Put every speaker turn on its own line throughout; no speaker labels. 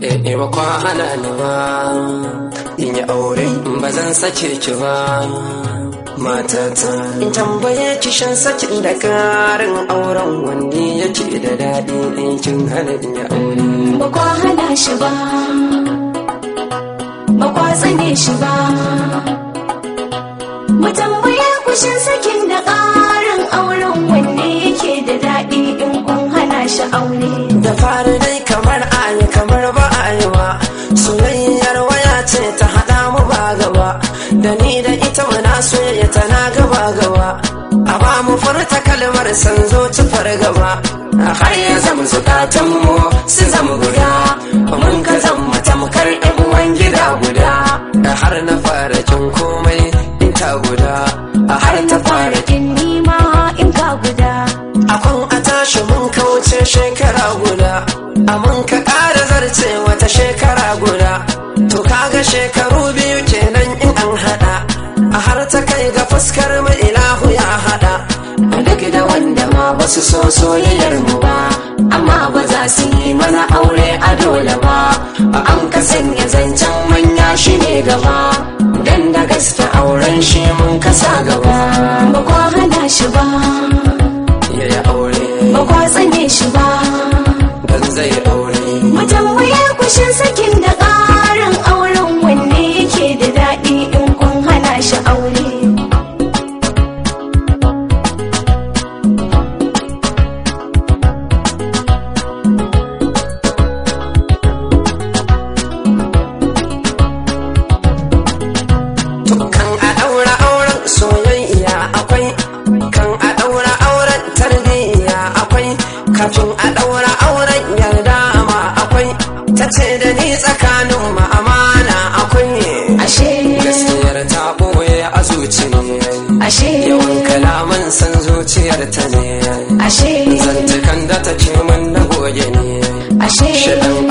Eh ba kwa hana ni ba. In yi aure ba zan sake ki ba. Matata. In tambaye ki shan sakin da karin auren wanne yake da daɗi in kin hana in yi aure.
Ba kwa hana shi ba. Ba kwa tsane shi ba. Mu tambaye kushin sakin da ƙarin auren wanne yake da daɗi in kun hana shi aure.
Da fari muna soyayya tana gaba gaba. A ba mu furta kalmar san zo ci gaba har ya zama zukatan mu su zama guda. Mun ka zama tamkar ɗan uwan gida guda. Da har na fara jin komai in ta guda. A har ta fara
kin nima in ka guda.
Akwan a tashi mun kauce shekara guda, a mun ka ƙara zarce wata shekara guda. To kaga shekaru ba su so soyayyar mu ba, amma ba za su yi mana aure a dole ba. An ka sanya zancen manya shi ne gaba, dan da gaske auren shi mun kasa gaba.
ba kwa hana shi ba
Ya aure,
ba kwa tsane shi ba
dan zai aure.
mu tambaye kushin sakin
kan a ɗaura auren soyayya akwai, kan a ɗaura auren tarbiyya akwai, kafin a auren yarda ma akwai, ta ce da ni tsakanin mu amana akwai.
ashe.
Gaskiyar ta ɓoye a zuci ne,
ashe.
Yawan kalaman san zuciyar ta ne,
ashe.
Zantukan da ta ce min na goge ne.
ashe.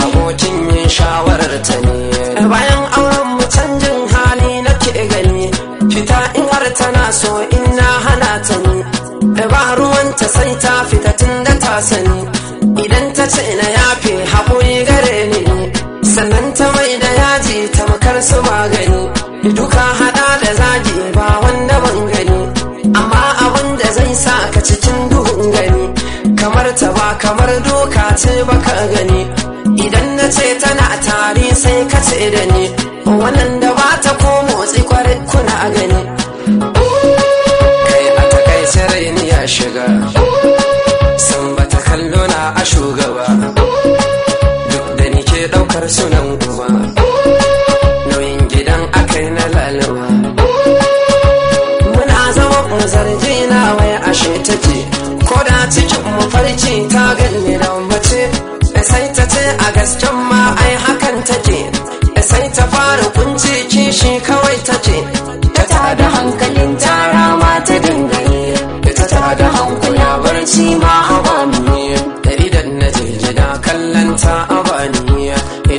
Abokin yin shawarar ta ne. Bayan ta ni. Ba ruwanta sai ta fita tun da ta sani. Idan ta ce na yafe haƙuri gare ni, sannan ta mai da yaji ta makar su magani. Duka hada da zagi ba wanda ban gani, amma abin da zai sa ka cikin duhun gani. kamar ta ba kamar doka ce baka gani idan na ce tana tari sai ka ce da ni wannan da ba ta ko motsi kuna gani shiga. San ba ta kallo na a shugaba. Duk da ni ke ɗaukar sunan uba. Nauyin gidan akai na lalaba. Muna zama zargi na wai ashe take ko da cikin mu farci ta ganni da mace. Sai ta ce a gasken ma ai hakan take. Sai ta fara kunci kishi kawai take barci ma a bani da idan na je gida kallon ta a bani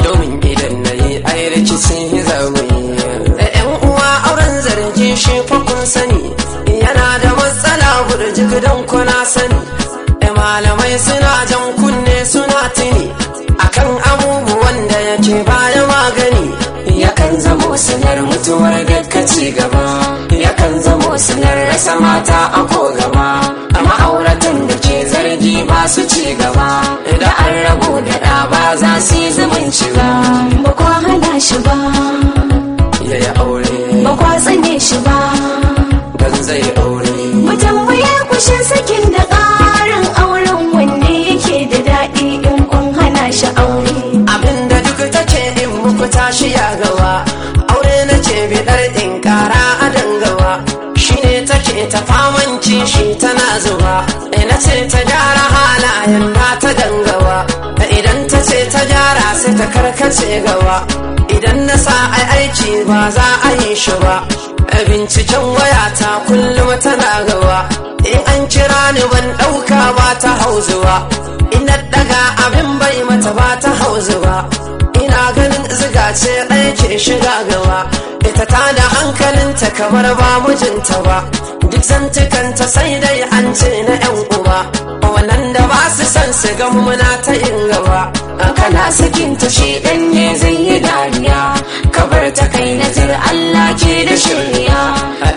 domin idan na yi rikici za mu yi yan uwa auren zargi shi fa kun sani. Yana da matsala burjik don kuna sani. E malamai suna jan kunne suna tuni. Akan abubuwan da yake baya magani. Yakan zamo sanar mutuwar dukka ci gaba. Yakan zamo sanar rasa mata a ko gaba. Ba za su yi zumunci ba
ba kwa hana shi ba.
Ya yi aure?
Ba kwa tsane shi ba.
Dan zai aure.
Mu tambaye kushin sakin da ƙarin auren wanne yake da daɗi in kun hana shi aure?
Abinda duk take in muku tashi ya gawa. Aure na ce bidar in kara a dangawa. Shine take ta faman kishi tana zuba ina ce ta gyara halayen ba ta dangawa. Ta karkace gawa idan na sa ai aiki ba za a yi shi ba. Binciken wayata kullum tana gawa in an kira ni ban ɗauka ba ta hauzuwa ina daga abin bai mata ba ta hauzuwa ina ganin ziga ce ɗaya ke shiga gawa ita ta da hankali hankalinta kamar ba mijinta ba. Duk zantukanta sai dai an ce na yan uba wannan da ba su san su ga muna ta yin gaba.
Kana sakinta shi dan ne zai yi dariya. Kabar ta kai na jir Allah ke da shirya.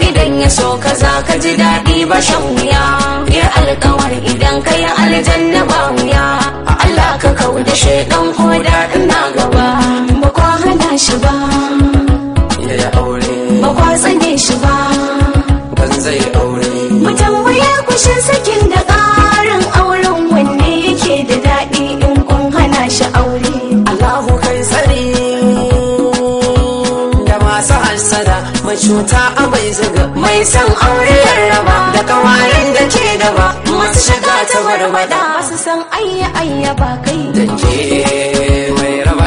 Idan ya so ka za ka ji daɗi ba shan wuya. Ya alkawar idan ka yi aljanna ba wuya. Allah ka kau da shaidan ko daɗin na gaba. Ba kwa hana shi ba. Ba kwa tsane shi ba. Kushin sakin da ƙarin auren wanne yake da daɗi in kun hana shi aure?
Allahu kai tsari da masu hassada mai cuta a mai zuga
mai san aure raba
da kawayen da ke daba
masu shiga ta barbada masu san ayya ayya ba kai.
Danke mai raba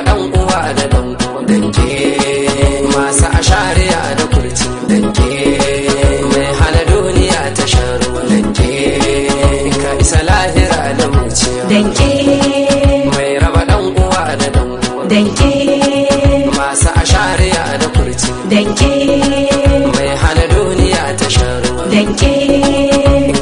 danke. Masu ashariya da kurci. Danke. Mai hana duniya ta sharuwa danke.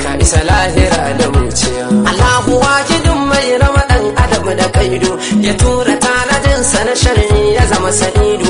Ka isa lahira da muciya. Allahu wajidin mai rama dan adam da kaido. Ya tura tanadinsa na sharri ya zama sanido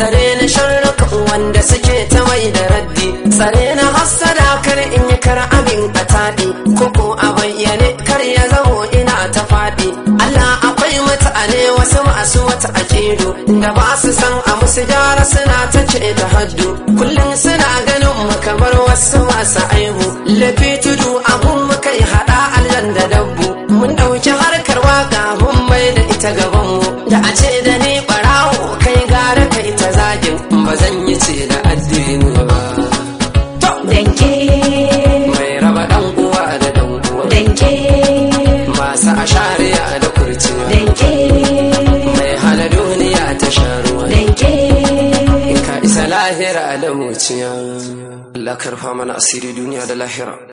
tsare ni sharrukan wanda suke ta mai da raddi. Tsare na hassada kar in yi kar abin a taɗi. Koko a bayyane kar ya zamo ina ta faɗi. Allah akwai mutane wasu masu wata aƙidu da ba su san a musu gyara suna ta ce da haddu. Kullum suna ganin mu kamar wasu masu aihu lafi
danke.
Masu ashariya da kurci
danke.
Mai hana duniya ta sharuwa
danke.
Ka isa lahira da muciya. Allah karfa mana asiri duniya da lahira.